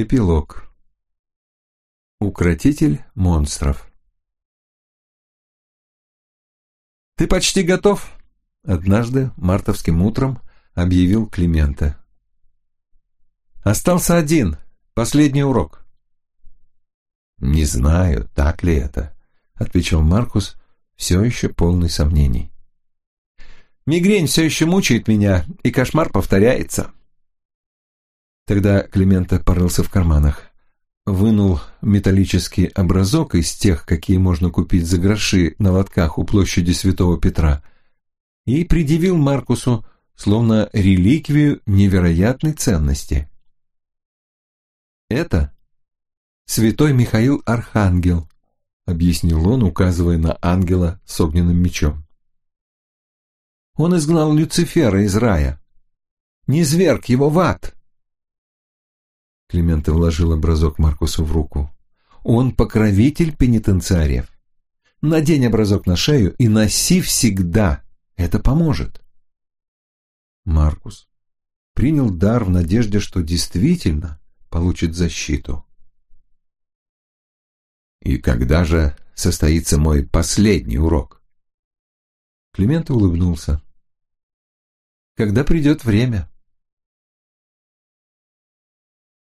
Эпилог. Укротитель монстров. «Ты почти готов?» — однажды мартовским утром объявил Климента. «Остался один, последний урок». «Не знаю, так ли это», — отвечал Маркус, все еще полный сомнений. «Мигрень все еще мучает меня, и кошмар повторяется». Тогда Климента порылся в карманах, вынул металлический образок из тех, какие можно купить за гроши на лотках у площади Святого Петра, и предъявил Маркусу словно реликвию невероятной ценности. «Это святой Михаил Архангел», — объяснил он, указывая на ангела с огненным мечом. «Он изгнал Люцифера из рая, не зверг его в ад». Климента вложил образок Маркусу в руку. «Он покровитель пенитенциариев. Надень образок на шею и носи всегда. Это поможет». Маркус принял дар в надежде, что действительно получит защиту. «И когда же состоится мой последний урок?» Климент улыбнулся. «Когда придет время».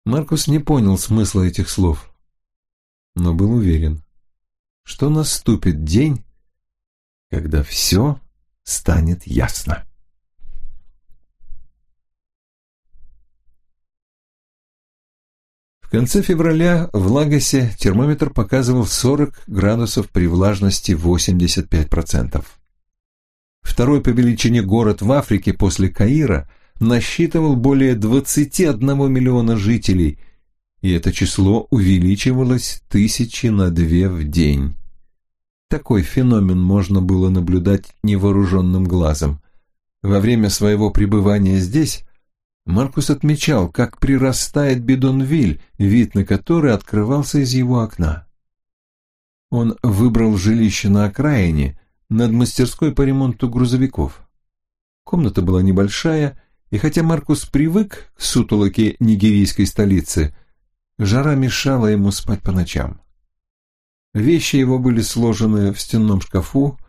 Маркус не понял смысла этих слов, но был уверен, что наступит день, когда все станет ясно. В конце февраля в Лагосе термометр показывал 40 градусов при влажности 85%. Второй по величине город в Африке после Каира – насчитывал более 21 миллиона жителей, и это число увеличивалось тысячи на две в день. Такой феномен можно было наблюдать невооруженным глазом. Во время своего пребывания здесь Маркус отмечал, как прирастает Бидонвиль, вид на который открывался из его окна. Он выбрал жилище на окраине, над мастерской по ремонту грузовиков. Комната была небольшая, и хотя Маркус привык к сутолоке нигерийской столицы, жара мешала ему спать по ночам. Вещи его были сложены в стенном шкафу,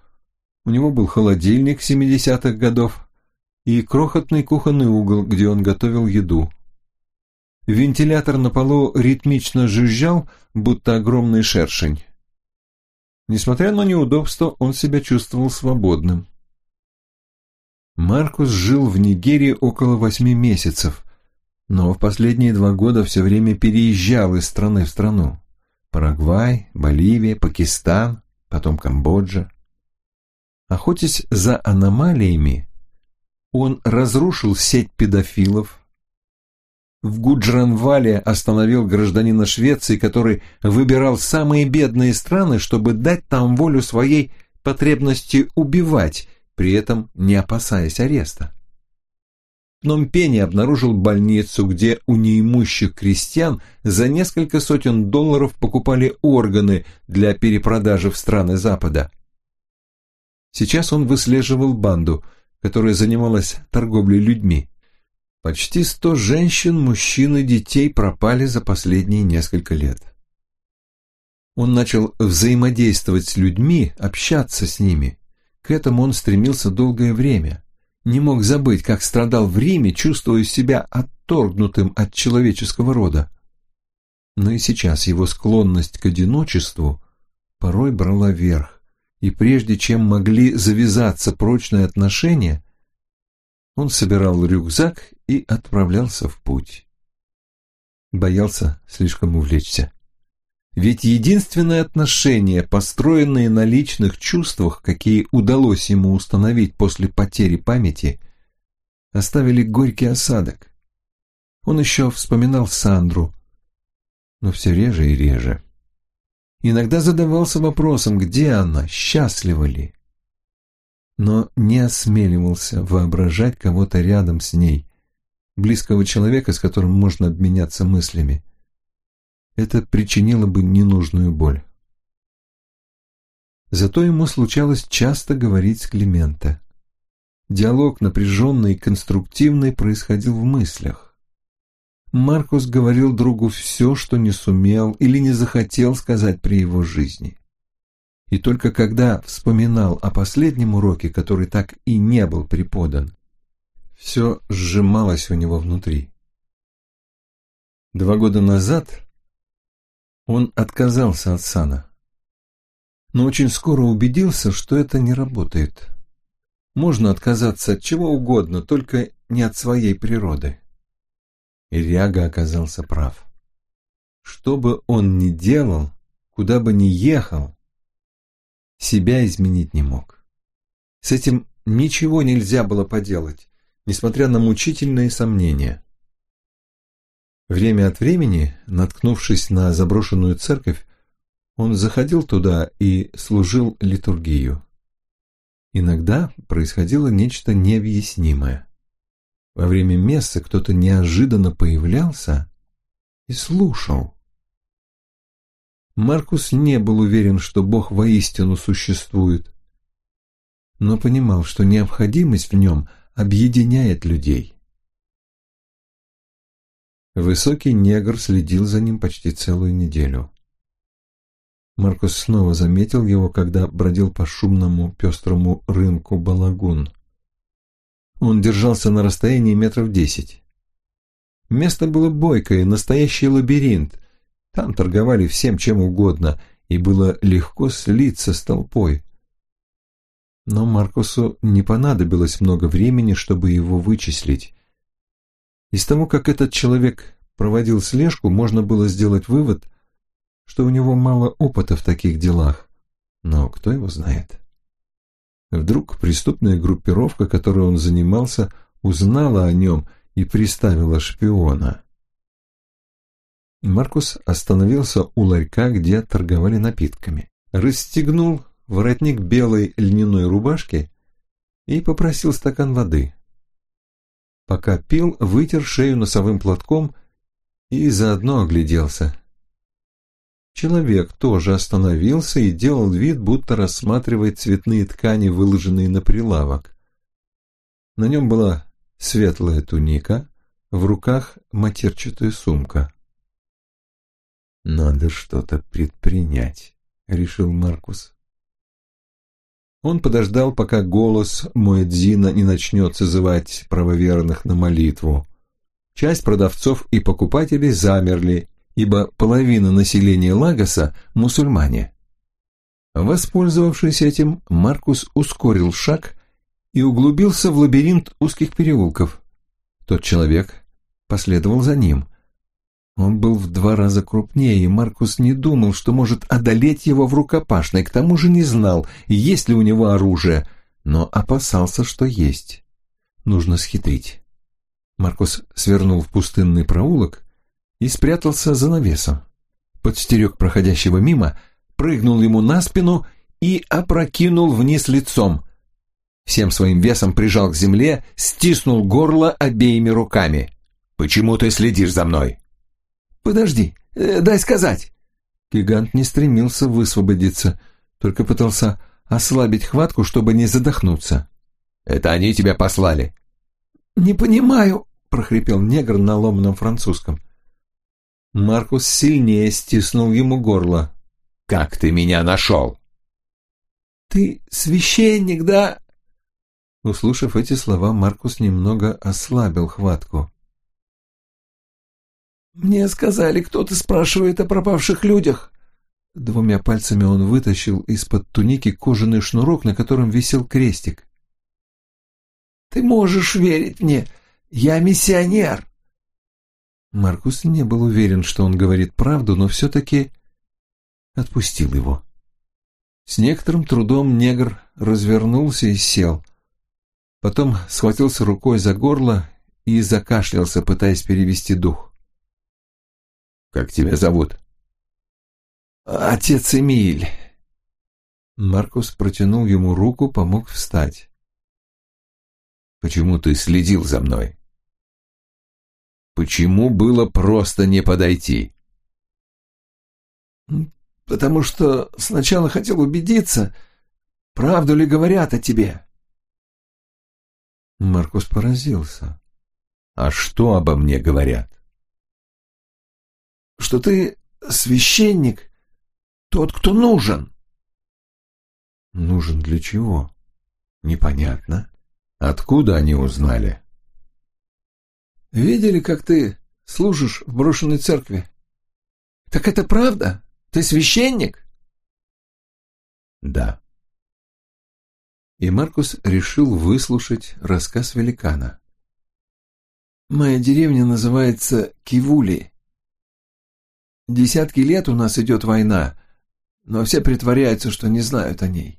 у него был холодильник 70-х годов и крохотный кухонный угол, где он готовил еду. Вентилятор на полу ритмично жужжал, будто огромный шершень. Несмотря на неудобство, он себя чувствовал свободным. Маркус жил в Нигерии около восьми месяцев, но в последние два года все время переезжал из страны в страну. Парагвай, Боливия, Пакистан, потом Камбоджа. Охотясь за аномалиями, он разрушил сеть педофилов, в Гуджранвале остановил гражданина Швеции, который выбирал самые бедные страны, чтобы дать там волю своей потребности убивать, при этом не опасаясь ареста. Пномпене обнаружил больницу, где у неимущих крестьян за несколько сотен долларов покупали органы для перепродажи в страны Запада. Сейчас он выслеживал банду, которая занималась торговлей людьми. Почти сто женщин, мужчин и детей пропали за последние несколько лет. Он начал взаимодействовать с людьми, общаться с ними – к этому он стремился долгое время. Не мог забыть, как страдал в Риме, чувствуя себя отторгнутым от человеческого рода. Но и сейчас его склонность к одиночеству порой брала верх, и прежде чем могли завязаться прочные отношения, он собирал рюкзак и отправлялся в путь. Боялся слишком увлечься. Ведь единственные отношения, построенные на личных чувствах, какие удалось ему установить после потери памяти, оставили горький осадок. Он еще вспоминал Сандру, но все реже и реже. Иногда задавался вопросом, где она, счастлива ли. Но не осмеливался воображать кого-то рядом с ней, близкого человека, с которым можно обменяться мыслями это причинило бы ненужную боль. Зато ему случалось часто говорить с Климента. Диалог напряженный и конструктивный происходил в мыслях. Маркус говорил другу все, что не сумел или не захотел сказать при его жизни. И только когда вспоминал о последнем уроке, который так и не был преподан, все сжималось у него внутри. Два года назад он отказался от сана, но очень скоро убедился, что это не работает. Можно отказаться от чего угодно, только не от своей природы. Ирьяга оказался прав. Что бы он ни делал, куда бы ни ехал, себя изменить не мог. С этим ничего нельзя было поделать, несмотря на мучительные сомнения. Время от времени, наткнувшись на заброшенную церковь, он заходил туда и служил литургию. Иногда происходило нечто необъяснимое. Во время мессы кто-то неожиданно появлялся и слушал. Маркус не был уверен, что Бог воистину существует, но понимал, что необходимость в нем объединяет людей. Высокий негр следил за ним почти целую неделю. Маркус снова заметил его, когда бродил по шумному пестрому рынку Балагун. Он держался на расстоянии метров десять. Место было бойкое, настоящий лабиринт. Там торговали всем чем угодно, и было легко слиться с толпой. Но Маркусу не понадобилось много времени, чтобы его вычислить. Из того, как этот человек проводил слежку, можно было сделать вывод, что у него мало опыта в таких делах. Но кто его знает? Вдруг преступная группировка, которой он занимался, узнала о нем и приставила шпиона. Маркус остановился у ларька, где торговали напитками. Расстегнул воротник белой льняной рубашки и попросил стакан воды. Пока пил, вытер шею носовым платком и заодно огляделся. Человек тоже остановился и делал вид, будто рассматривает цветные ткани, выложенные на прилавок. На нем была светлая туника, в руках матерчатая сумка. «Надо что-то предпринять», — решил Маркус. Он подождал, пока голос Муэдзина не начнет созывать правоверных на молитву. Часть продавцов и покупателей замерли, ибо половина населения Лагоса – мусульмане. Воспользовавшись этим, Маркус ускорил шаг и углубился в лабиринт узких переулков. Тот человек последовал за ним. Он был в два раза крупнее, и Маркус не думал, что может одолеть его в рукопашной, к тому же не знал, есть ли у него оружие, но опасался, что есть. Нужно схитрить. Маркус свернул в пустынный проулок и спрятался за навесом. Подстерег проходящего мимо, прыгнул ему на спину и опрокинул вниз лицом. Всем своим весом прижал к земле, стиснул горло обеими руками. «Почему ты следишь за мной?» «Подожди, э, дай сказать!» Гигант не стремился высвободиться, только пытался ослабить хватку, чтобы не задохнуться. «Это они тебя послали?» «Не понимаю», — прохрипел негр на ломаном французском. Маркус сильнее стиснул ему горло. «Как ты меня нашел?» «Ты священник, да?» Услышав эти слова, Маркус немного ослабил хватку. «Мне сказали, кто-то спрашивает о пропавших людях». Двумя пальцами он вытащил из-под туники кожаный шнурок, на котором висел крестик. «Ты можешь верить мне, я миссионер. Маркус не был уверен, что он говорит правду, но все-таки отпустил его. С некоторым трудом негр развернулся и сел. Потом схватился рукой за горло и закашлялся, пытаясь перевести дух. «Как тебя зовут?» «Отец Эмиль». Маркус протянул ему руку, помог встать. «Почему ты следил за мной?» Почему было просто не подойти? «Потому что сначала хотел убедиться, правду ли говорят о тебе». Маркус поразился. «А что обо мне говорят?» Что ты священник, тот, кто нужен». «Нужен для чего?» «Непонятно. Откуда они узнали?» «Видели, как ты служишь в брошенной церкви?» «Так это правда? Ты священник?» «Да». И Маркус решил выслушать рассказ великана. «Моя деревня называется Кивули. Десятки лет у нас идет война, но все притворяются, что не знают о ней.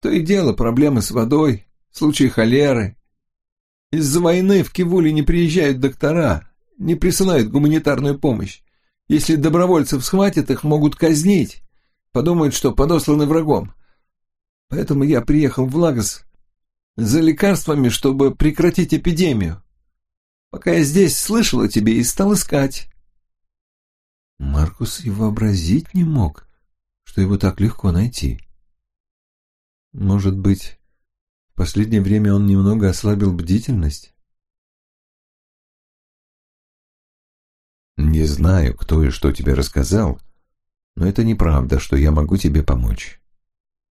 То и дело проблемы с водой, случаи холеры. Из-за войны в Кивуле не приезжают доктора, не присылают гуманитарную помощь. Если добровольцев схватят, их могут казнить. Подумают, что подосланы врагом. Поэтому я приехал в Лагос за лекарствами, чтобы прекратить эпидемию. Пока я здесь, слышал о тебе и стал искать. Маркус и вообразить не мог, что его так легко найти. Может быть, в последнее время он немного ослабил бдительность? Не знаю, кто и что тебе рассказал, но это неправда, что я могу тебе помочь.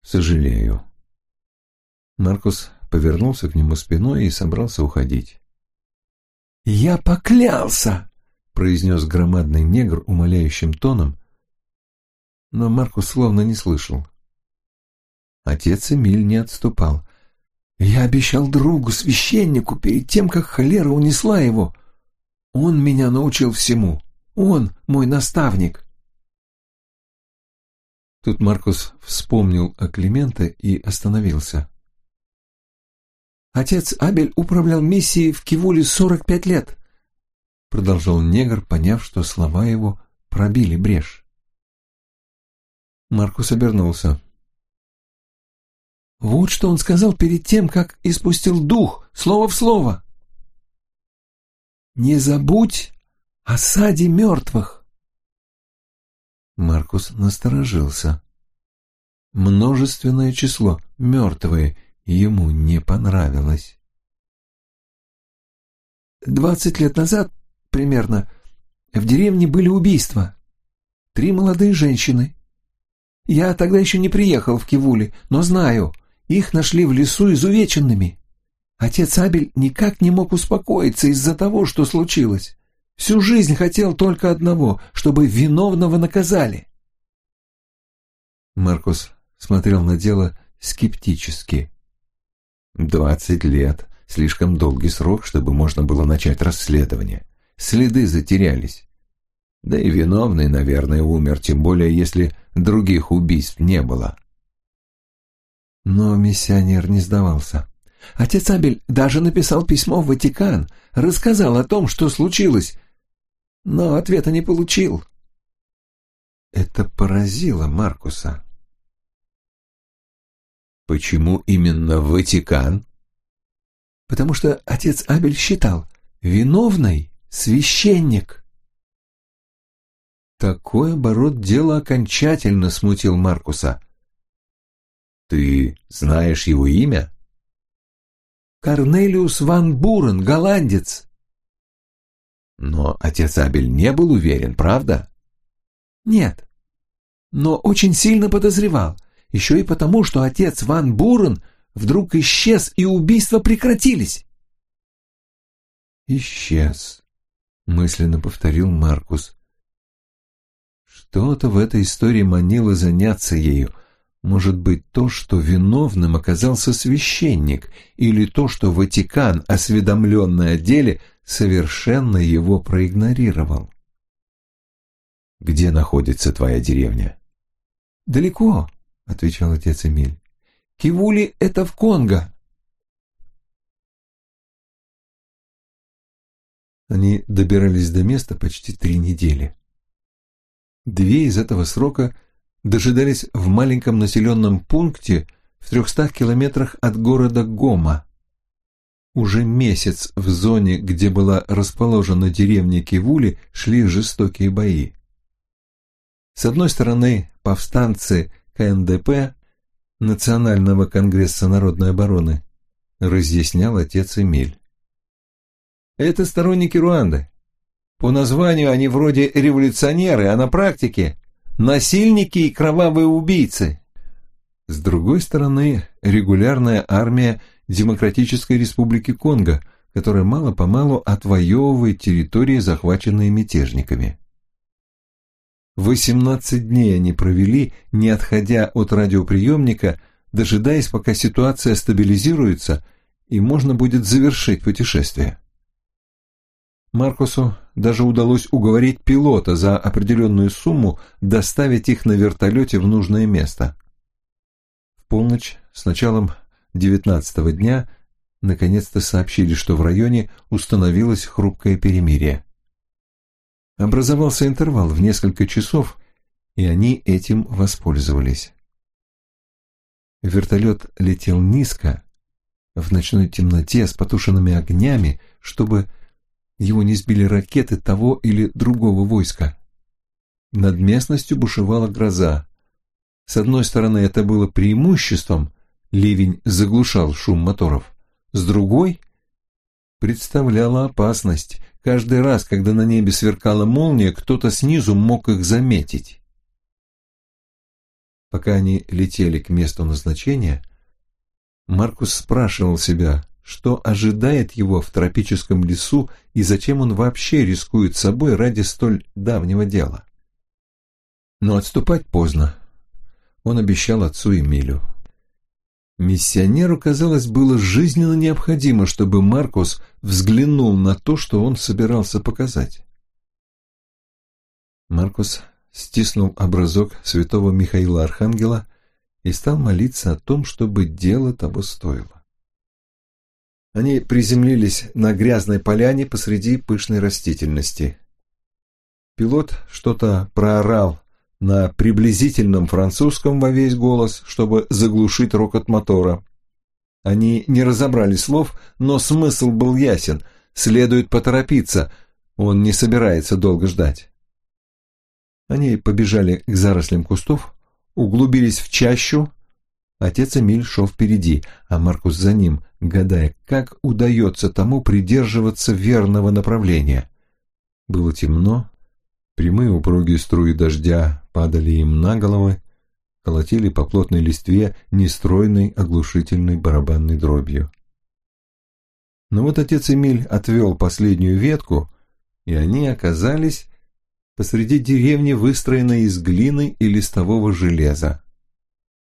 Сожалею. Маркус повернулся к нему спиной и собрался уходить. «Я поклялся!» — произнес громадный негр умоляющим тоном, но Маркус словно не слышал. Отец Эмиль не отступал. «Я обещал другу, священнику, перед тем, как холера унесла его. Он меня научил всему. Он мой наставник». Тут Маркус вспомнил о Клименте и остановился. «Отец Абель управлял миссией в Кивуле сорок пять лет», — продолжал негр, поняв, что слова его пробили брешь. Маркус обернулся. Вот что он сказал перед тем, как испустил дух, слово в слово. «Не забудь о саде мертвых». Маркус насторожился. Множественное число «мертвые» ему не понравилось. «Двадцать лет назад, примерно, в деревне были убийства. Три молодые женщины. Я тогда еще не приехал в Кивули, но знаю, их нашли в лесу изувеченными. Отец Абель никак не мог успокоиться из-за того, что случилось. Всю жизнь хотел только одного, чтобы виновного наказали. Маркус смотрел на дело скептически. Двадцать лет — слишком долгий срок, чтобы можно было начать расследование. Следы затерялись. Да и виновный, наверное, умер, тем более если других убийств не было. Но миссионер не сдавался. Отец Абель даже написал письмо в Ватикан, рассказал о том, что случилось, но ответа не получил. Это поразило Маркуса. Почему именно Ватикан? Потому что отец Абель считал, виновный священник. Такой оборот дела окончательно смутил Маркуса. Ты знаешь его имя? Корнелиус ван Бурен, голландец. Но отец Абель не был уверен, правда? Нет. Но очень сильно подозревал. Еще и потому, что отец ван Бурен вдруг исчез, и убийства прекратились. «Исчез», — мысленно повторил Маркус. Что-то в этой истории манило заняться ею, может быть то, что виновным оказался священник, или то, что Ватикан, осведомленный о деле, совершенно его проигнорировал. «Где находится твоя деревня?» «Далеко», — отвечал отец Эмиль. «Кивули — это в Конго». Они добирались до места почти три недели. Две из этого срока дожидались в маленьком населенном пункте в трехстах километрах от города Гома. Уже месяц в зоне, где была расположена деревня Кивули, шли жестокие бои. С одной стороны, повстанцы КНДП, Национального конгресса народной обороны, разъяснял отец Эмиль. Это сторонники Руанды. По названию они вроде революционеры, а на практике насильники и кровавые убийцы. С другой стороны, регулярная армия Демократической Республики Конго, которая мало-помалу отвоевывает территории, захваченные мятежниками. 18 дней они провели, не отходя от радиоприемника, дожидаясь, пока ситуация стабилизируется и можно будет завершить путешествие. Маркусу даже удалось уговорить пилота за определенную сумму доставить их на вертолете в нужное место. В полночь с началом девятнадцатого дня наконец-то сообщили, что в районе установилось хрупкое перемирие. Образовался интервал в несколько часов, и они этим воспользовались. Вертолет летел низко, в ночной темноте с потушенными огнями, чтобы его не сбили ракеты того или другого войска. Над местностью бушевала гроза. С одной стороны, это было преимуществом, ливень заглушал шум моторов. С другой, представляла опасность. Каждый раз, когда на небе сверкала молния, кто-то снизу мог их заметить. Пока они летели к месту назначения, Маркус спрашивал себя, что ожидает его в тропическом лесу и зачем он вообще рискует собой ради столь давнего дела. Но отступать поздно. Он обещал отцу Эмилю. Миссионеру, казалось, было жизненно необходимо, чтобы Маркус взглянул на то, что он собирался показать. Маркус стиснул образок святого Михаила Архангела и стал молиться о том, чтобы дело того стоило. Они приземлились на грязной поляне посреди пышной растительности. Пилот что-то проорал на приблизительном французском во весь голос, чтобы заглушить рокот мотора. Они не разобрали слов, но смысл был ясен. Следует поторопиться, он не собирается долго ждать. Они побежали к зарослям кустов, углубились в чащу, Отец Эмиль шел впереди, а Маркус за ним, гадая, как удается тому придерживаться верного направления. Было темно, прямые упругие струи дождя падали им на головы, колотили по плотной листве нестройной оглушительной барабанной дробью. Но вот отец Эмиль отвел последнюю ветку, и они оказались посреди деревни, выстроенной из глины и листового железа.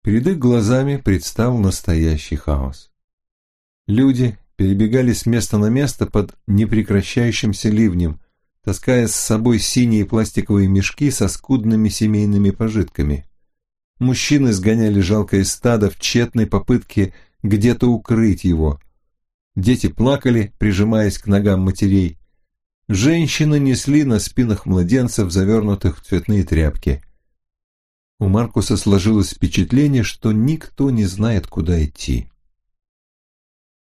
Перед их глазами предстал настоящий хаос. Люди перебегали с места на место под непрекращающимся ливнем, таская с собой синие пластиковые мешки со скудными семейными пожитками. Мужчины сгоняли жалкое стадо в тщетной попытке где-то укрыть его. Дети плакали, прижимаясь к ногам матерей. Женщины несли на спинах младенцев, завернутых в цветные тряпки. У Маркуса сложилось впечатление, что никто не знает, куда идти.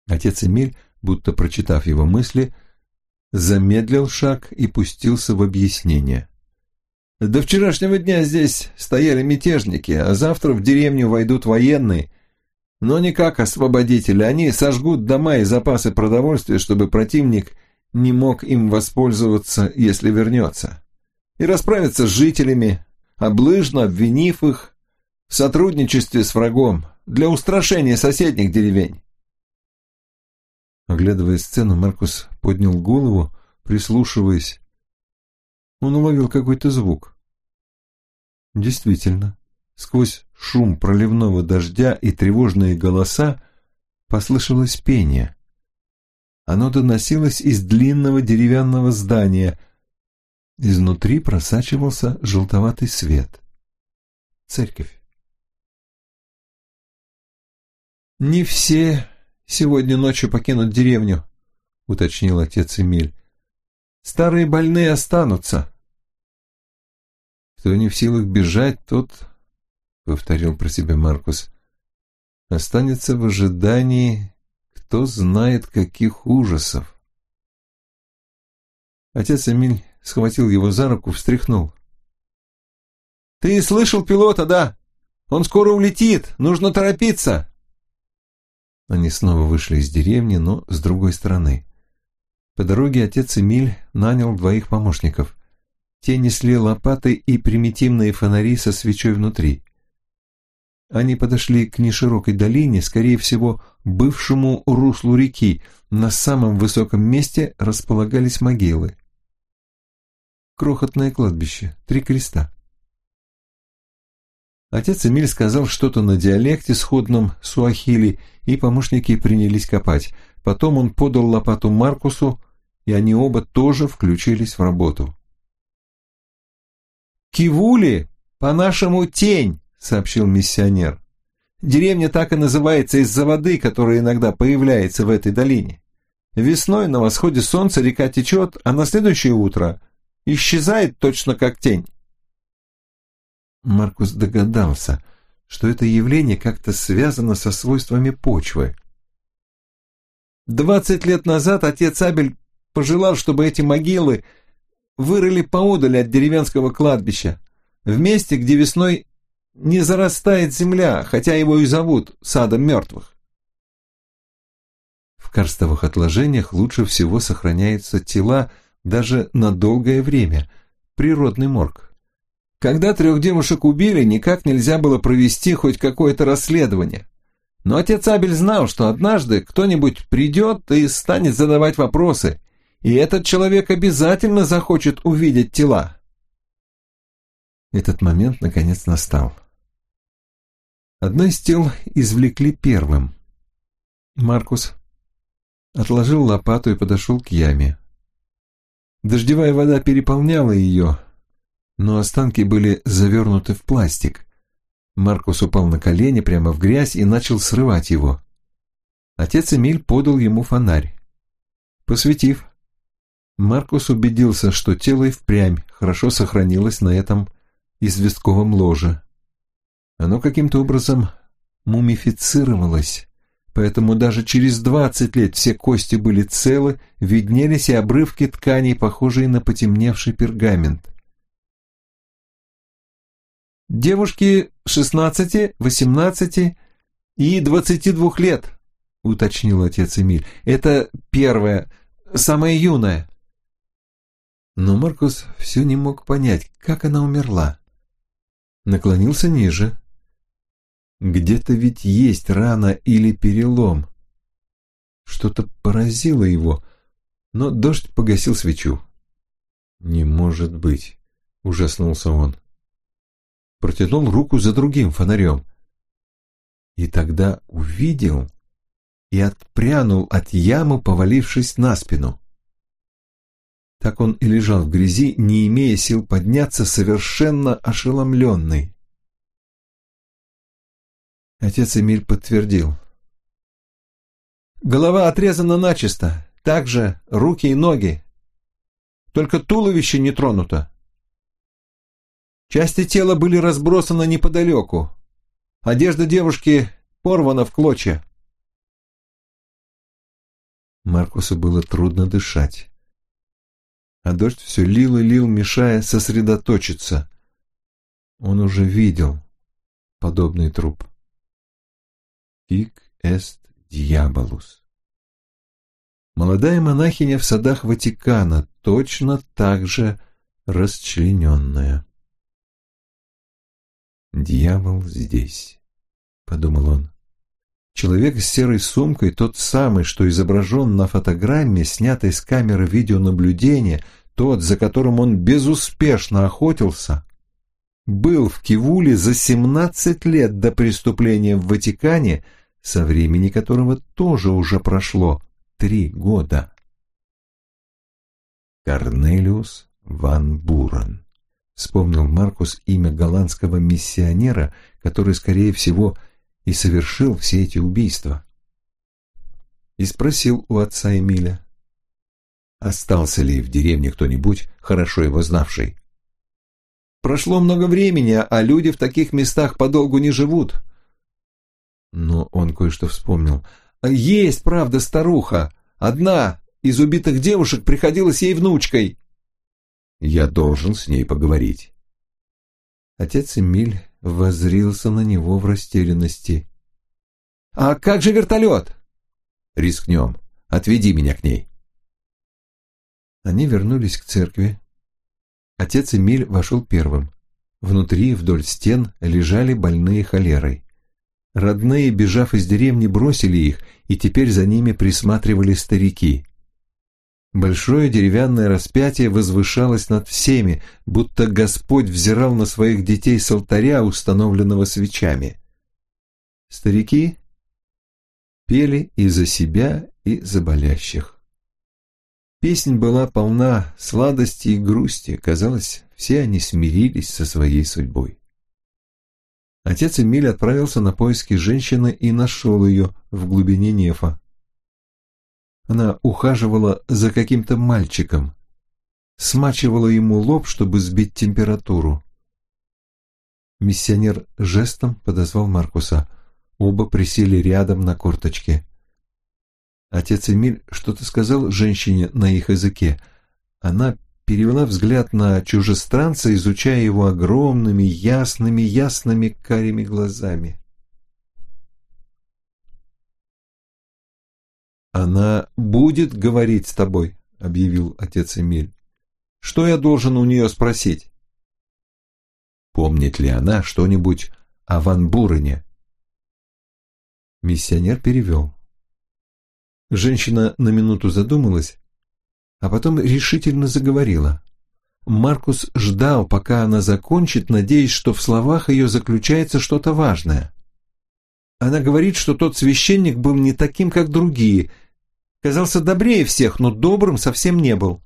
Отец Эмиль, будто прочитав его мысли, замедлил шаг и пустился в объяснение. «До вчерашнего дня здесь стояли мятежники, а завтра в деревню войдут военные, но не как освободители, они сожгут дома и запасы продовольствия, чтобы противник не мог им воспользоваться, если вернется, и расправятся с жителями, облыжно обвинив их в сотрудничестве с врагом для устрашения соседних деревень. Оглядывая сцену, Маркус поднял голову, прислушиваясь. Он уловил какой-то звук. Действительно, сквозь шум проливного дождя и тревожные голоса послышалось пение. Оно доносилось из длинного деревянного здания, Изнутри просачивался желтоватый свет. Церковь. «Не все сегодня ночью покинут деревню», — уточнил отец Эмиль. «Старые больные останутся». «Кто не в силах бежать, тот, — повторил про себя Маркус, — останется в ожидании, кто знает каких ужасов». Отец Эмиль схватил его за руку, встряхнул. «Ты слышал пилота, да? Он скоро улетит, нужно торопиться!» Они снова вышли из деревни, но с другой стороны. По дороге отец Эмиль нанял двоих помощников. Те несли лопаты и примитивные фонари со свечой внутри. Они подошли к неширокой долине, скорее всего, бывшему руслу реки. На самом высоком месте располагались могилы. Крохотное кладбище, три креста. Отец Эмиль сказал что-то на диалекте, сходном суахили, и помощники принялись копать. Потом он подал лопату Маркусу, и они оба тоже включились в работу. «Кивули, по-нашему тень», — сообщил миссионер. «Деревня так и называется из-за воды, которая иногда появляется в этой долине. Весной на восходе солнца река течет, а на следующее утро исчезает точно как тень». Маркус догадался, что это явление как-то связано со свойствами почвы. Двадцать лет назад отец Абель пожелал, чтобы эти могилы вырыли поодаль от деревенского кладбища, в месте, где весной не зарастает земля, хотя его и зовут садом мертвых. В карстовых отложениях лучше всего сохраняются тела даже на долгое время, природный морг. Когда трех девушек убили, никак нельзя было провести хоть какое-то расследование. Но отец Абель знал, что однажды кто-нибудь придет и станет задавать вопросы, и этот человек обязательно захочет увидеть тела. Этот момент наконец настал. Одно из тел извлекли первым. Маркус отложил лопату и подошел к яме. Дождевая вода переполняла ее, но останки были завернуты в пластик. Маркус упал на колени прямо в грязь и начал срывать его. Отец Эмиль подал ему фонарь. Посветив, Маркус убедился, что тело и впрямь хорошо сохранилось на этом известковом ложе. Оно каким-то образом мумифицировалось, поэтому даже через двадцать лет все кости были целы, виднелись и обрывки тканей, похожие на потемневший пергамент. «Девушки шестнадцати, восемнадцати и двадцати двух лет», — уточнил отец Эмиль. «Это первая, самая юная». Но Маркус все не мог понять, как она умерла. Наклонился ниже. Где-то ведь есть рана или перелом. Что-то поразило его, но дождь погасил свечу. «Не может быть!» — ужаснулся он. Протянул руку за другим фонарем. И тогда увидел и отпрянул от ямы, повалившись на спину. Так он и лежал в грязи, не имея сил подняться, совершенно ошеломленный. Отец Эмиль подтвердил. Голова отрезана начисто, также руки и ноги. Только туловище не тронуто. Части тела были разбросаны неподалеку. Одежда девушки порвана в клочья. Маркусу было трудно дышать а дождь все лил и лил, мешая сосредоточиться. Он уже видел подобный труп. Ик эст дьяволус. Молодая монахиня в садах Ватикана, точно так же расчлененная. «Дьявол здесь», — подумал он. Человек с серой сумкой, тот самый, что изображен на фотограмме, снятой с камеры видеонаблюдения, тот, за которым он безуспешно охотился, был в Кивуле за 17 лет до преступления в Ватикане, со времени которого тоже уже прошло три года. Корнелиус ван Бурен. Вспомнил Маркус имя голландского миссионера, который, скорее всего, и совершил все эти убийства. И спросил у отца Эмиля, остался ли в деревне кто-нибудь, хорошо его знавший. «Прошло много времени, а люди в таких местах подолгу не живут». Но он кое-что вспомнил. «Есть, правда, старуха. Одна из убитых девушек приходилась ей внучкой». «Я должен с ней поговорить». Отец Эмиль возрился на него в растерянности. «А как же вертолет?» «Рискнем. Отведи меня к ней». Они вернулись к церкви. Отец Эмиль вошел первым. Внутри, вдоль стен, лежали больные холерой. Родные, бежав из деревни, бросили их, и теперь за ними присматривали старики. Большое деревянное распятие возвышалось над всеми, будто Господь взирал на своих детей с алтаря, установленного свечами. Старики пели и за себя, и за болящих. Песнь была полна сладости и грусти, казалось, все они смирились со своей судьбой. Отец Эмиль отправился на поиски женщины и нашел ее в глубине нефа. Она ухаживала за каким-то мальчиком, смачивала ему лоб, чтобы сбить температуру. Миссионер жестом подозвал Маркуса. Оба присели рядом на корточке. Отец Эмиль что-то сказал женщине на их языке. Она перевела взгляд на чужестранца, изучая его огромными, ясными, ясными карими глазами. «Она будет говорить с тобой», — объявил отец Эмиль. «Что я должен у нее спросить?» «Помнит ли она что-нибудь о Ван Бурене?» Миссионер перевел. Женщина на минуту задумалась, а потом решительно заговорила. Маркус ждал, пока она закончит, надеясь, что в словах ее заключается что-то важное. Она говорит, что тот священник был не таким, как другие, казался добрее всех, но добрым совсем не был.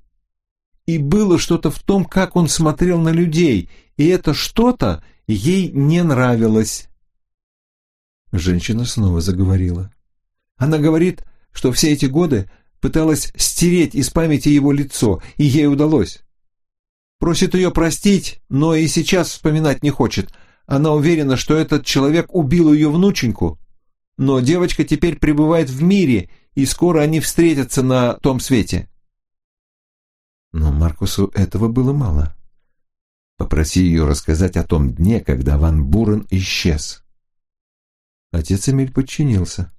И было что-то в том, как он смотрел на людей, и это что-то ей не нравилось. Женщина снова заговорила. Она говорит, что все эти годы пыталась стереть из памяти его лицо, и ей удалось. Просит ее простить, но и сейчас вспоминать не хочет. Она уверена, что этот человек убил ее внученьку. Но девочка теперь пребывает в мире, и скоро они встретятся на том свете. Но Маркусу этого было мало. Попроси ее рассказать о том дне, когда Ван Бурен исчез. Отец Эмиль подчинился.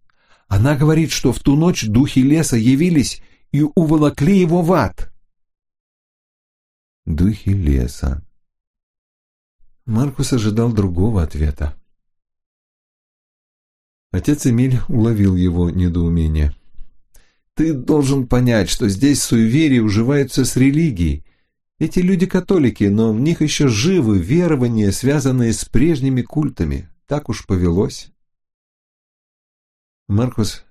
Она говорит, что в ту ночь духи леса явились и уволокли его в ад. Духи леса. Маркус ожидал другого ответа. Отец Эмиль уловил его недоумение. «Ты должен понять, что здесь суеверия уживаются с религией. Эти люди католики, но в них еще живы верования, связанные с прежними культами. Так уж повелось». Маркус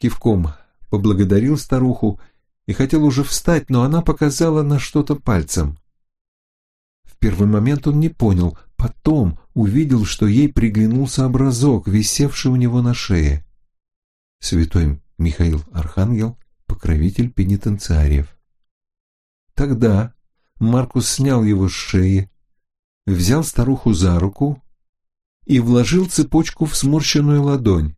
кивком поблагодарил старуху и хотел уже встать, но она показала на что-то пальцем. В первый момент он не понял, потом увидел, что ей приглянулся образок, висевший у него на шее. Святой Михаил Архангел, покровитель пенитенциариев. Тогда Маркус снял его с шеи, взял старуху за руку и вложил цепочку в сморщенную ладонь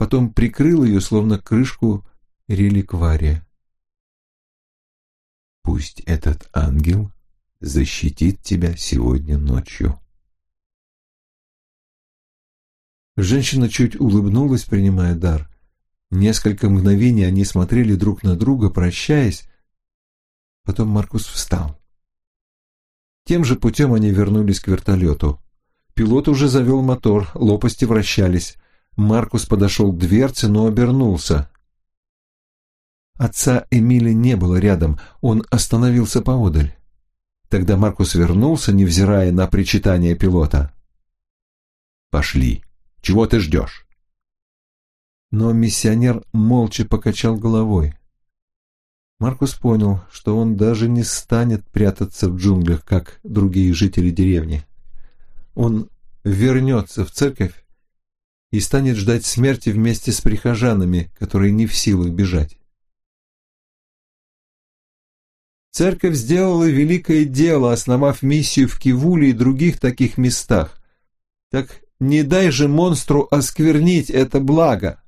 потом прикрыл ее, словно крышку реликвария. «Пусть этот ангел защитит тебя сегодня ночью». Женщина чуть улыбнулась, принимая дар. Несколько мгновений они смотрели друг на друга, прощаясь. Потом Маркус встал. Тем же путем они вернулись к вертолету. Пилот уже завел мотор, лопасти вращались. Маркус подошел к дверце, но обернулся. Отца Эмили не было рядом, он остановился поодаль. Тогда Маркус вернулся, невзирая на причитание пилота. «Пошли. Чего ты ждешь?» Но миссионер молча покачал головой. Маркус понял, что он даже не станет прятаться в джунглях, как другие жители деревни. Он вернется в церковь и станет ждать смерти вместе с прихожанами, которые не в силах бежать. Церковь сделала великое дело, основав миссию в Кивуле и других таких местах. Так не дай же монстру осквернить это благо,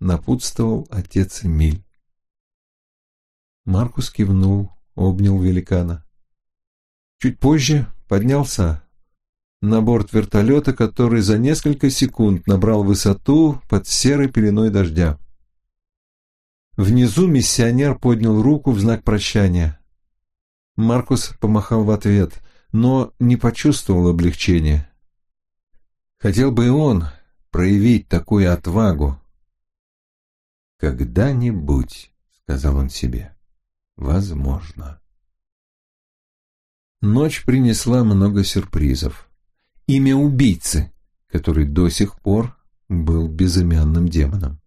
напутствовал отец Эмиль. Маркус кивнул, обнял великана. Чуть позже поднялся на борт вертолета, который за несколько секунд набрал высоту под серой пеленой дождя. Внизу миссионер поднял руку в знак прощания. Маркус помахал в ответ, но не почувствовал облегчения. Хотел бы и он проявить такую отвагу. «Когда-нибудь», — сказал он себе, — «возможно». Ночь принесла много сюрпризов. Имя убийцы, который до сих пор был безымянным демоном.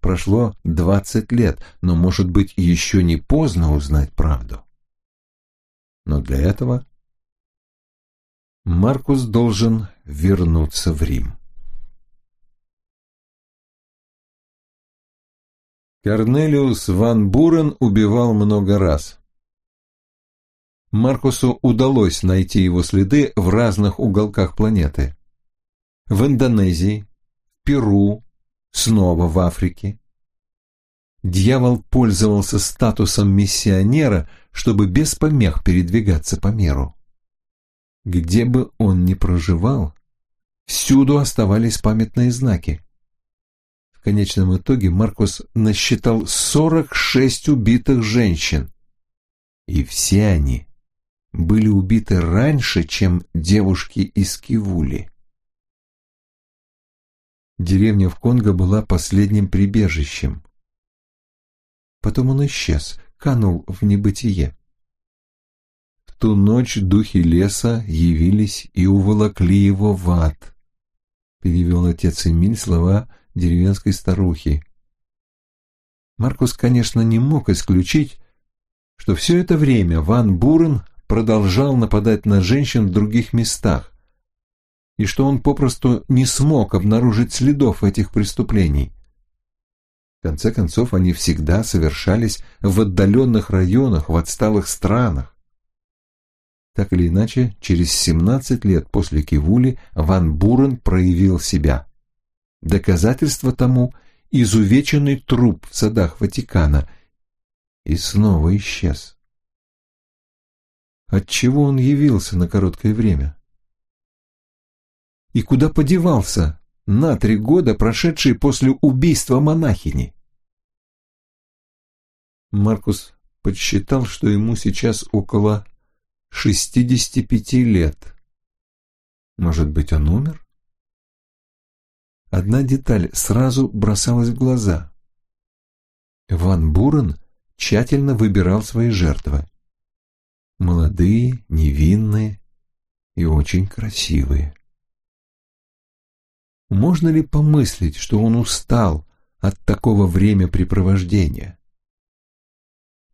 Прошло двадцать лет, но, может быть, еще не поздно узнать правду. Но для этого Маркус должен вернуться в Рим. Корнелиус ван Бурен убивал много раз. Маркусу удалось найти его следы в разных уголках планеты. В Индонезии, Перу, снова в Африке. Дьявол пользовался статусом миссионера, чтобы без помех передвигаться по миру. Где бы он ни проживал, всюду оставались памятные знаки. Конечном итоге Маркус насчитал 46 убитых женщин. И все они были убиты раньше, чем девушки из Кивули. Деревня в Конго была последним прибежищем. Потом он исчез, канул в небытие. В ту ночь духи леса явились и уволокли его в ад, перевел отец Эмиль слова деревенской старухи. Маркус, конечно, не мог исключить, что все это время Ван Бурен продолжал нападать на женщин в других местах, и что он попросту не смог обнаружить следов этих преступлений. В конце концов, они всегда совершались в отдаленных районах, в отсталых странах. Так или иначе, через 17 лет после Кивули Ван Бурен проявил себя. Доказательство тому – изувеченный труп в садах Ватикана и снова исчез. Отчего он явился на короткое время? и куда подевался на три года, прошедшие после убийства монахини. Маркус подсчитал, что ему сейчас около 65 лет. Может быть, он умер? Одна деталь сразу бросалась в глаза. Ван Бурен тщательно выбирал свои жертвы. Молодые, невинные и очень красивые. Можно ли помыслить, что он устал от такого времяпрепровождения?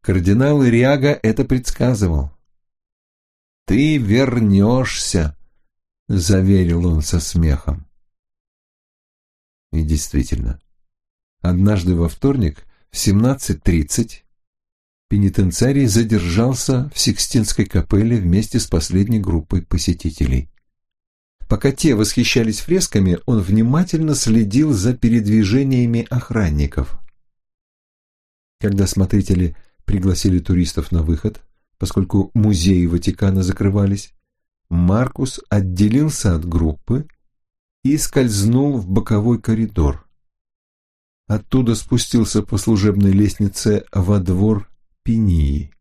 Кардинал Ириага это предсказывал. «Ты вернешься», — заверил он со смехом. И действительно, однажды во вторник в 17.30 пенитенциарий задержался в Сикстинской капелле вместе с последней группой посетителей. Пока те восхищались фресками, он внимательно следил за передвижениями охранников. Когда смотрители пригласили туристов на выход, поскольку музеи Ватикана закрывались, Маркус отделился от группы и скользнул в боковой коридор. Оттуда спустился по служебной лестнице во двор Пинии.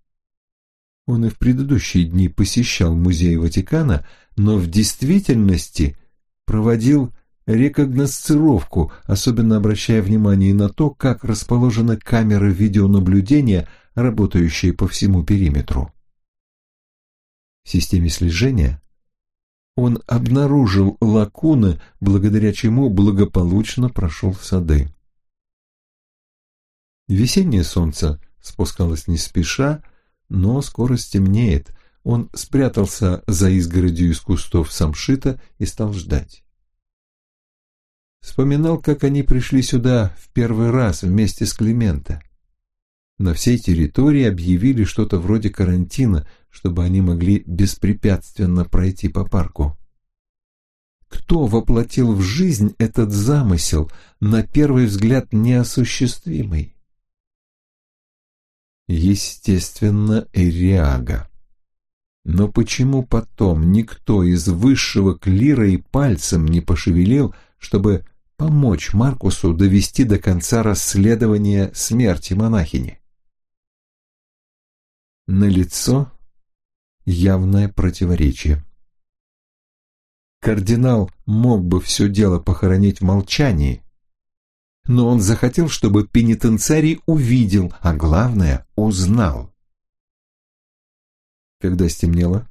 Он и в предыдущие дни посещал музей Ватикана, но в действительности проводил рекогносцировку, особенно обращая внимание на то, как расположены камеры видеонаблюдения, работающие по всему периметру. В системе слежения он обнаружил лакуны, благодаря чему благополучно прошел в сады. Весеннее солнце спускалось не спеша, но скоро стемнеет, он спрятался за изгородью из кустов самшита и стал ждать. Вспоминал, как они пришли сюда в первый раз вместе с Климента. На всей территории объявили что-то вроде карантина, чтобы они могли беспрепятственно пройти по парку. Кто воплотил в жизнь этот замысел, на первый взгляд неосуществимый? Естественно, Эриага. Но почему потом никто из высшего клира и пальцем не пошевелил, чтобы помочь Маркусу довести до конца расследование смерти монахини. На лицо явное противоречие. Кардинал мог бы все дело похоронить в молчании, но он захотел, чтобы пенитенциарий увидел, а главное – узнал. Когда стемнело,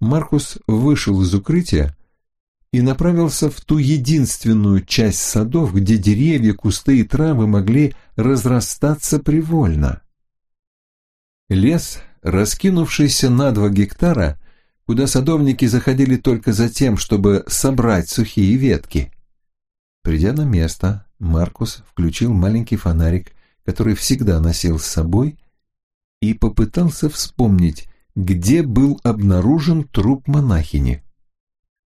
Маркус вышел из укрытия и направился в ту единственную часть садов, где деревья, кусты и травы могли разрастаться привольно. Лес, раскинувшийся на два гектара, куда садовники заходили только за тем, чтобы собрать сухие ветки. Придя на место, Маркус включил маленький фонарик, который всегда носил с собой, и попытался вспомнить, где был обнаружен труп монахини.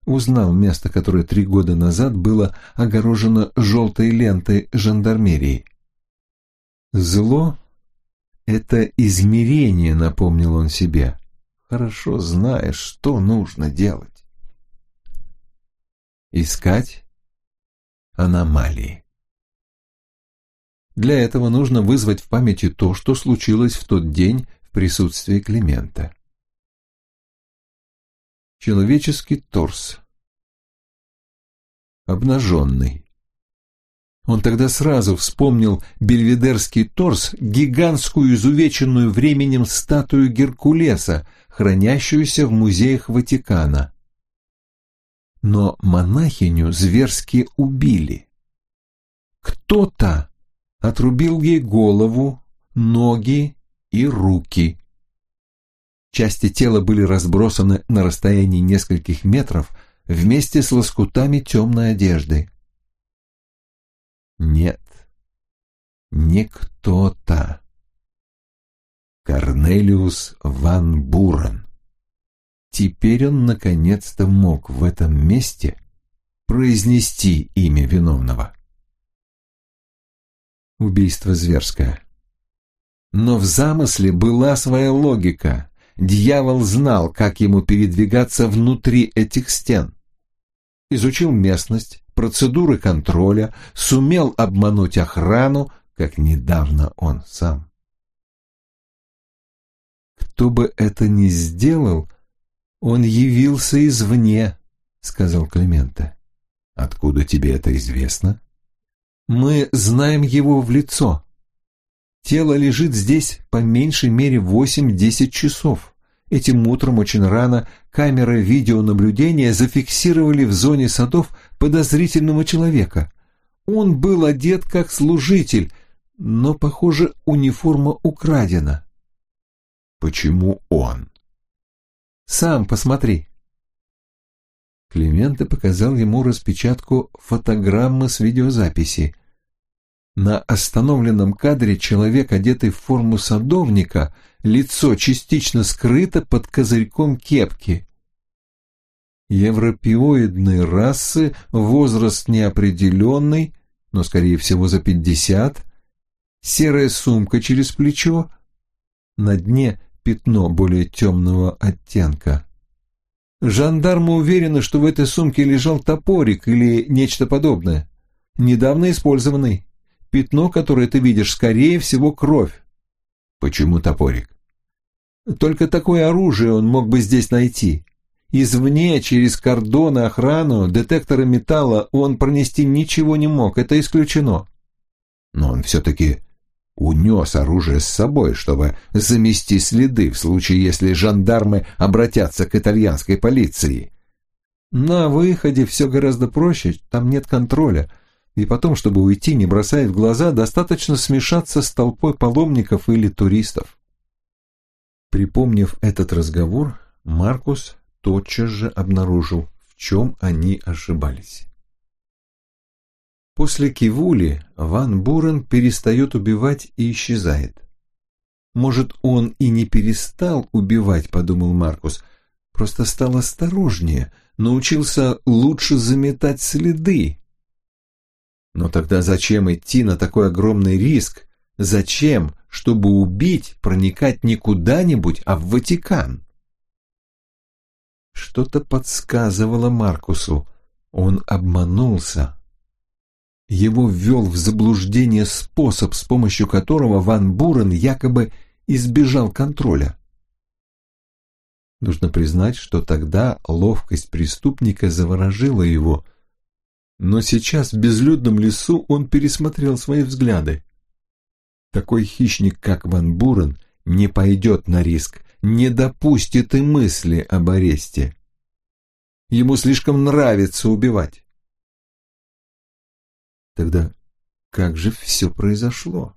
Узнал место, которое три года назад было огорожено желтой лентой жандармерии. Зло — это измерение, напомнил он себе. Хорошо знаешь, что нужно делать. Искать аномалии. Для этого нужно вызвать в памяти то, что случилось в тот день в присутствии Климента. Человеческий торс. Обнаженный. Он тогда сразу вспомнил бельведерский торс, гигантскую изувеченную временем статую Геркулеса, хранящуюся в музеях Ватикана. Но монахиню зверски убили. Кто-то отрубил ей голову, ноги и руки. Части тела были разбросаны на расстоянии нескольких метров вместе с лоскутами темной одежды. Нет, не кто-то. Корнелиус ван Бурен. Теперь он наконец-то мог в этом месте произнести имя виновного убийство зверское. Но в замысле была своя логика. Дьявол знал, как ему передвигаться внутри этих стен. Изучил местность, процедуры контроля, сумел обмануть охрану, как недавно он сам. Кто бы это ни сделал, он явился извне, сказал Климента. Откуда тебе это известно? Мы знаем его в лицо. Тело лежит здесь по меньшей мере 8-10 часов. Этим утром очень рано камеры видеонаблюдения зафиксировали в зоне садов подозрительного человека. Он был одет как служитель, но, похоже, униформа украдена. Почему он? Сам посмотри. Клименте показал ему распечатку фотограммы с видеозаписи. На остановленном кадре человек, одетый в форму садовника, лицо частично скрыто под козырьком кепки. Европеоидной расы, возраст неопределенный, но, скорее всего, за пятьдесят, серая сумка через плечо, на дне пятно более темного оттенка. Жандармы уверены, что в этой сумке лежал топорик или нечто подобное, недавно использованный. Пятно, которое ты видишь, скорее всего, кровь. Почему топорик? Только такое оружие он мог бы здесь найти. Извне, через кордоны, охрану, детекторы металла он пронести ничего не мог, это исключено. Но он все-таки унес оружие с собой, чтобы замести следы в случае, если жандармы обратятся к итальянской полиции. На выходе все гораздо проще, там нет контроля. И потом, чтобы уйти, не бросая в глаза, достаточно смешаться с толпой паломников или туристов. Припомнив этот разговор, Маркус тотчас же обнаружил, в чем они ошибались. После Кивули Ван Бурен перестает убивать и исчезает. Может, он и не перестал убивать, подумал Маркус, просто стал осторожнее, научился лучше заметать следы. Но тогда зачем идти на такой огромный риск? Зачем, чтобы убить, проникать не куда-нибудь, а в Ватикан? Что-то подсказывало Маркусу. Он обманулся его ввел в заблуждение способ, с помощью которого Ван Бурен якобы избежал контроля. Нужно признать, что тогда ловкость преступника заворожила его, но сейчас в безлюдном лесу он пересмотрел свои взгляды. Такой хищник, как Ван Бурен, не пойдет на риск, не допустит и мысли об аресте. Ему слишком нравится убивать. Тогда как же все произошло?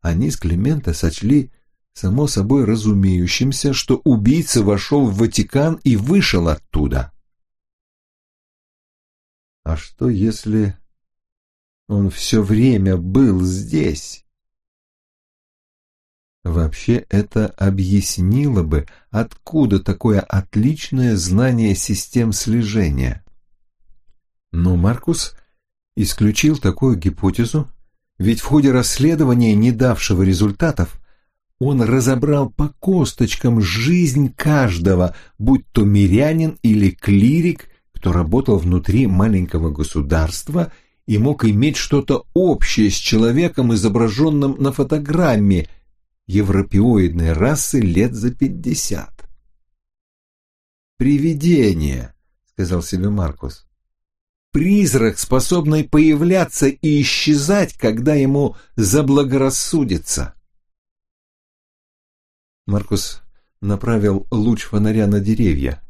Они с Климента сочли само собой разумеющимся, что убийца вошел в Ватикан и вышел оттуда. А что, если он все время был здесь? Вообще это объяснило бы, откуда такое отличное знание систем слежения. Но Маркус исключил такую гипотезу, ведь в ходе расследования, не давшего результатов, он разобрал по косточкам жизнь каждого, будь то мирянин или клирик, кто работал внутри маленького государства и мог иметь что-то общее с человеком, изображенным на фотограмме – европеоидной расы лет за пятьдесят. «Привидение», — сказал себе Маркус. «Призрак, способный появляться и исчезать, когда ему заблагорассудится». Маркус направил луч фонаря на деревья.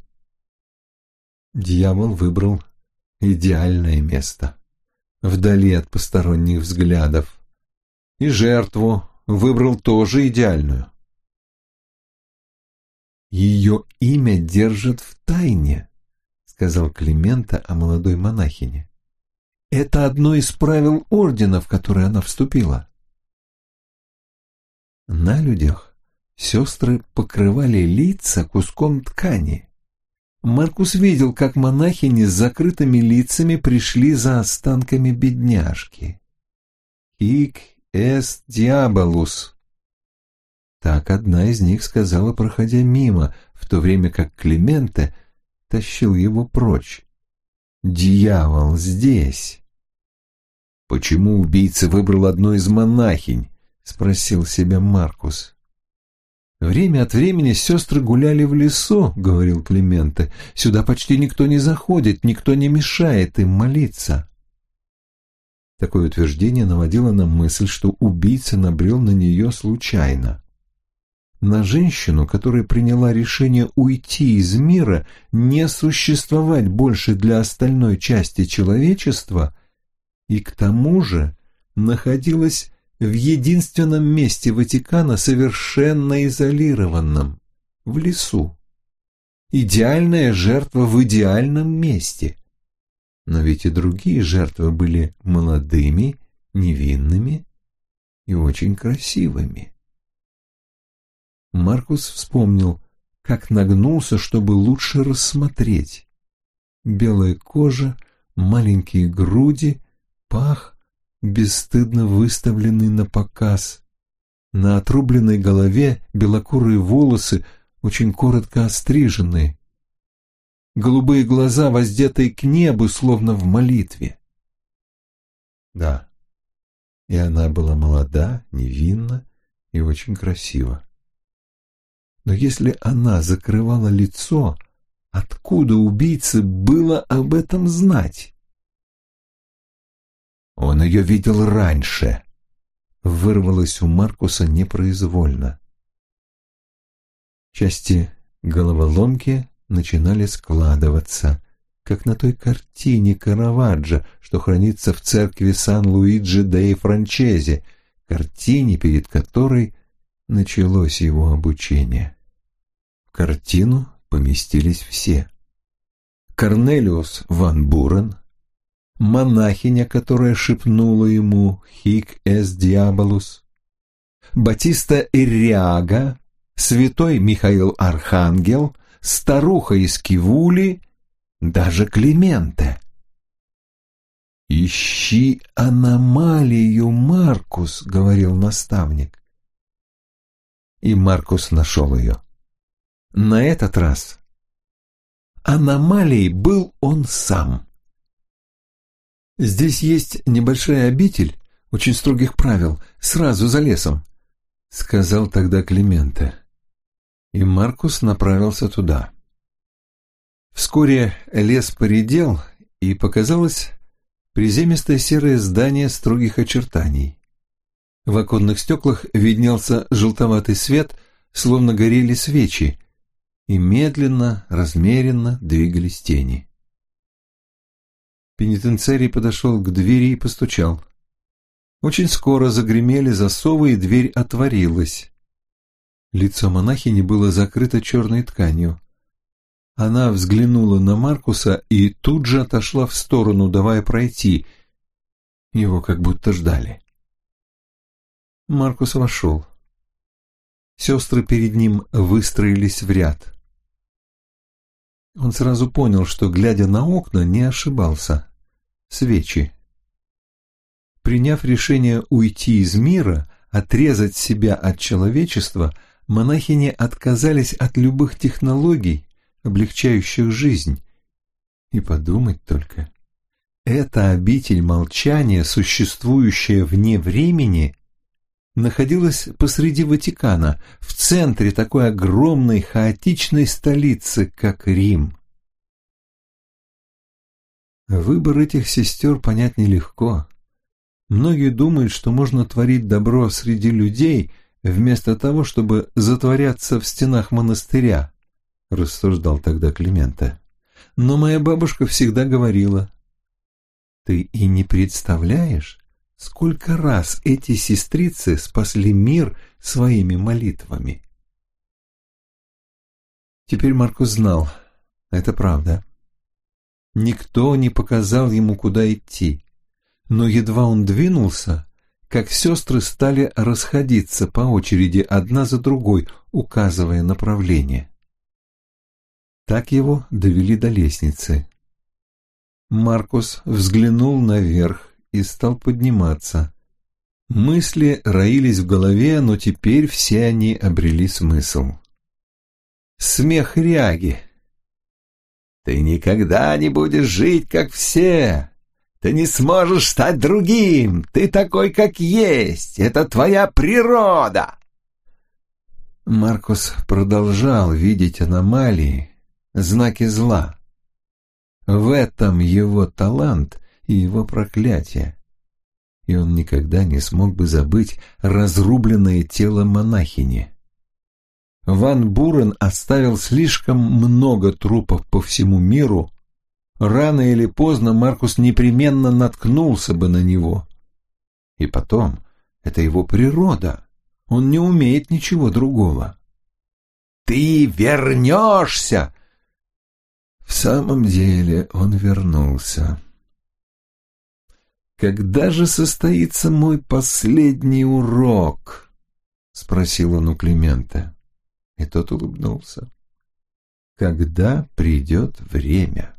Дьявол выбрал идеальное место, вдали от посторонних взглядов, и жертву, выбрал тоже идеальную. «Ее имя держат в тайне», — сказал Климента о молодой монахине. «Это одно из правил ордена, в который она вступила». На людях сестры покрывали лица куском ткани. Маркус видел, как монахини с закрытыми лицами пришли за останками бедняжки. Хик эс диаболус. Так одна из них сказала, проходя мимо, в то время как Клименте тащил его прочь. «Дьявол здесь!» «Почему убийца выбрал одну из монахинь?» — спросил себя Маркус. «Время от времени сестры гуляли в лесу», — говорил Клименте. «Сюда почти никто не заходит, никто не мешает им молиться». Такое утверждение наводило на мысль, что убийца набрел на нее случайно. На женщину, которая приняла решение уйти из мира, не существовать больше для остальной части человечества, и к тому же находилась в единственном месте Ватикана, совершенно изолированном, в лесу. Идеальная жертва в идеальном месте. Но ведь и другие жертвы были молодыми, невинными и очень красивыми. Маркус вспомнил, как нагнулся, чтобы лучше рассмотреть. Белая кожа, маленькие груди, пах, бесстыдно выставленный на показ. На отрубленной голове белокурые волосы, очень коротко остриженные, голубые глаза, воздетые к небу, словно в молитве. Да, и она была молода, невинна и очень красива. Но если она закрывала лицо, откуда убийце было об этом знать? Он ее видел раньше, вырвалось у Маркуса непроизвольно. Части головоломки начинали складываться, как на той картине Караваджо, что хранится в церкви Сан-Луиджи де Франчезе, картине, перед которой началось его обучение. В картину поместились все. Корнелиус Ван Бурен, монахиня, которая шепнула ему «Хик эс диаболус», Батиста Ириага, святой Михаил Архангел, старуха из Кивули, даже Клименте. «Ищи аномалию, Маркус», — говорил наставник. И Маркус нашел ее. На этот раз аномалией был он сам. «Здесь есть небольшая обитель, очень строгих правил, сразу за лесом», — сказал тогда Клименте. И Маркус направился туда. Вскоре лес поредел, и показалось приземистое серое здание строгих очертаний. В оконных стеклах виднелся желтоватый свет, словно горели свечи, и медленно, размеренно двигались тени. Пенитенциарий подошел к двери и постучал. Очень скоро загремели засовы, и дверь отворилась. Лицо монахини было закрыто черной тканью. Она взглянула на Маркуса и тут же отошла в сторону, давая пройти. Его как будто ждали. Маркус вошел. Сестры перед ним выстроились в ряд. Он сразу понял, что, глядя на окна, не ошибался. Свечи. Приняв решение уйти из мира, отрезать себя от человечества, монахини отказались от любых технологий, облегчающих жизнь. И подумать только. Эта обитель молчания, существующая вне времени, находилась посреди Ватикана, в центре такой огромной хаотичной столицы, как Рим. Выбор этих сестер понять нелегко. Многие думают, что можно творить добро среди людей, вместо того, чтобы затворяться в стенах монастыря, рассуждал тогда Климента. Но моя бабушка всегда говорила, «Ты и не представляешь, Сколько раз эти сестрицы спасли мир своими молитвами? Теперь Маркус знал, это правда. Никто не показал ему, куда идти. Но едва он двинулся, как сестры стали расходиться по очереди одна за другой, указывая направление. Так его довели до лестницы. Маркус взглянул наверх и стал подниматься. Мысли роились в голове, но теперь все они обрели смысл. Смех Ряги. «Ты никогда не будешь жить, как все. Ты не сможешь стать другим. Ты такой, как есть. Это твоя природа!» Маркус продолжал видеть аномалии, знаки зла. В этом его талант и его проклятие. И он никогда не смог бы забыть разрубленное тело монахини. Ван Бурен оставил слишком много трупов по всему миру. Рано или поздно Маркус непременно наткнулся бы на него. И потом, это его природа. Он не умеет ничего другого. «Ты вернешься!» В самом деле он вернулся. «Когда же состоится мой последний урок?» — спросил он у Климента. И тот улыбнулся. «Когда придет время?»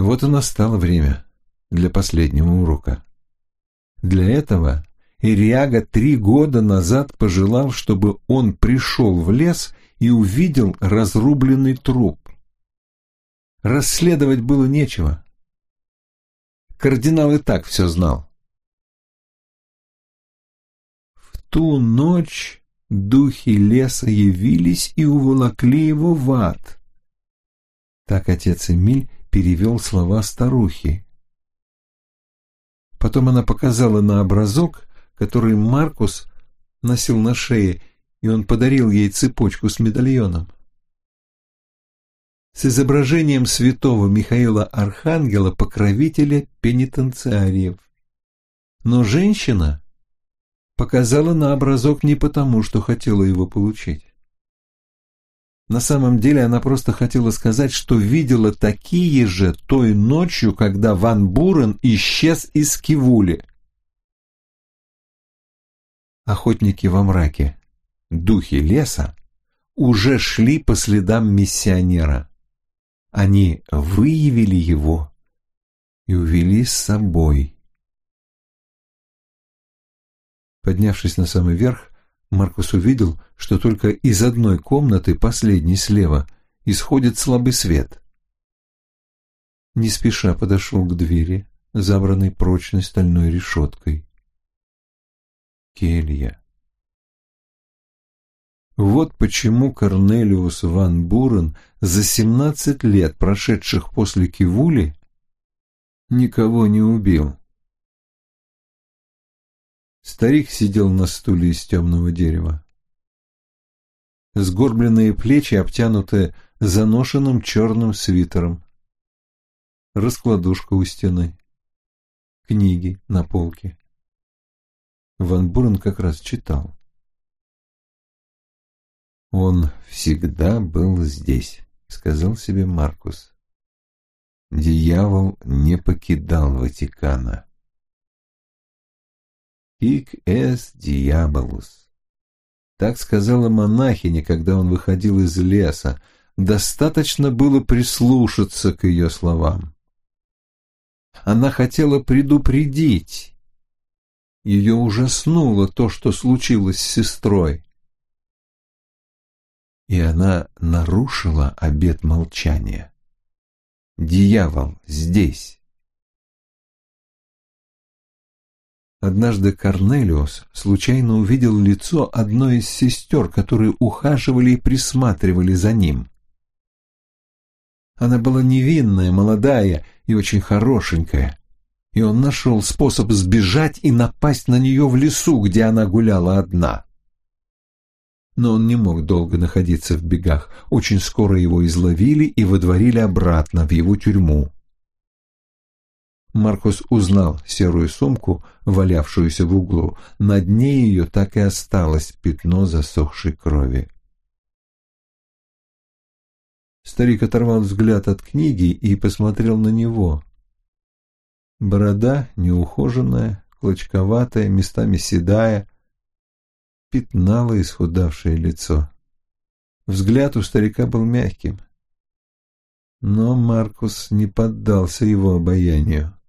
Вот и настало время для последнего урока. Для этого Ириага три года назад пожелал, чтобы он пришел в лес и увидел разрубленный труп. Расследовать было нечего. Кардинал и так все знал. В ту ночь духи леса явились и уволокли его в ад. Так отец Эмиль перевел слова старухи. Потом она показала на образок, который Маркус носил на шее, и он подарил ей цепочку с медальоном с изображением святого Михаила Архангела, покровителя пенитенциариев. Но женщина показала на образок не потому, что хотела его получить. На самом деле она просто хотела сказать, что видела такие же той ночью, когда Ван Бурен исчез из Кивули. Охотники во мраке, духи леса, уже шли по следам миссионера. Они выявили его и увели с собой. Поднявшись на самый верх, Маркус увидел, что только из одной комнаты, последней слева, исходит слабый свет. не спеша подошел к двери, забранной прочной стальной решеткой. Келья. Вот почему Корнелиус ван Бурен за семнадцать лет, прошедших после Кивули, никого не убил. Старик сидел на стуле из темного дерева. Сгорбленные плечи обтянуты заношенным черным свитером. Раскладушка у стены. Книги на полке. Ван Бурен как раз читал. «Он всегда был здесь», — сказал себе Маркус. Дьявол не покидал Ватикана. «Ик эс диаболус». Так сказала монахиня, когда он выходил из леса. Достаточно было прислушаться к ее словам. Она хотела предупредить. Ее ужаснуло то, что случилось с сестрой. И она нарушила обет молчания. Дьявол здесь. Однажды Корнелиус случайно увидел лицо одной из сестер, которые ухаживали и присматривали за ним. Она была невинная, молодая и очень хорошенькая, и он нашел способ сбежать и напасть на нее в лесу, где она гуляла одна но он не мог долго находиться в бегах. Очень скоро его изловили и водворили обратно в его тюрьму. Маркус узнал серую сумку, валявшуюся в углу. На дне ее так и осталось пятно засохшей крови. Старик оторвал взгляд от книги и посмотрел на него. Борода неухоженная, клочковатая, местами седая, пятнало исхудавшее лицо. Взгляд у старика был мягким. Но Маркус не поддался его обаянию.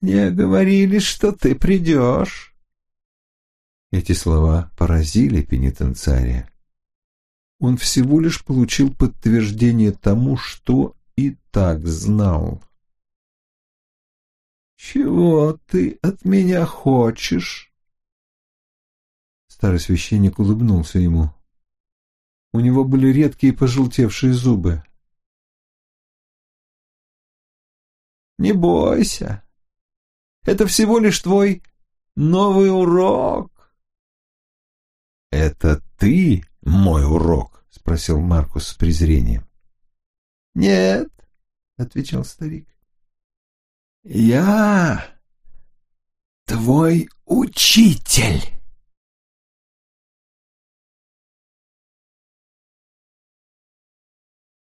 «Не говорили, что ты придешь!» Эти слова поразили пенитенциария. Он всего лишь получил подтверждение тому, что и так знал. «Чего ты от меня хочешь?» Старый священник улыбнулся ему. У него были редкие пожелтевшие зубы. «Не бойся. Это всего лишь твой новый урок». «Это ты мой урок?» — спросил Маркус с презрением. «Нет», — отвечал старик. «Я твой учитель».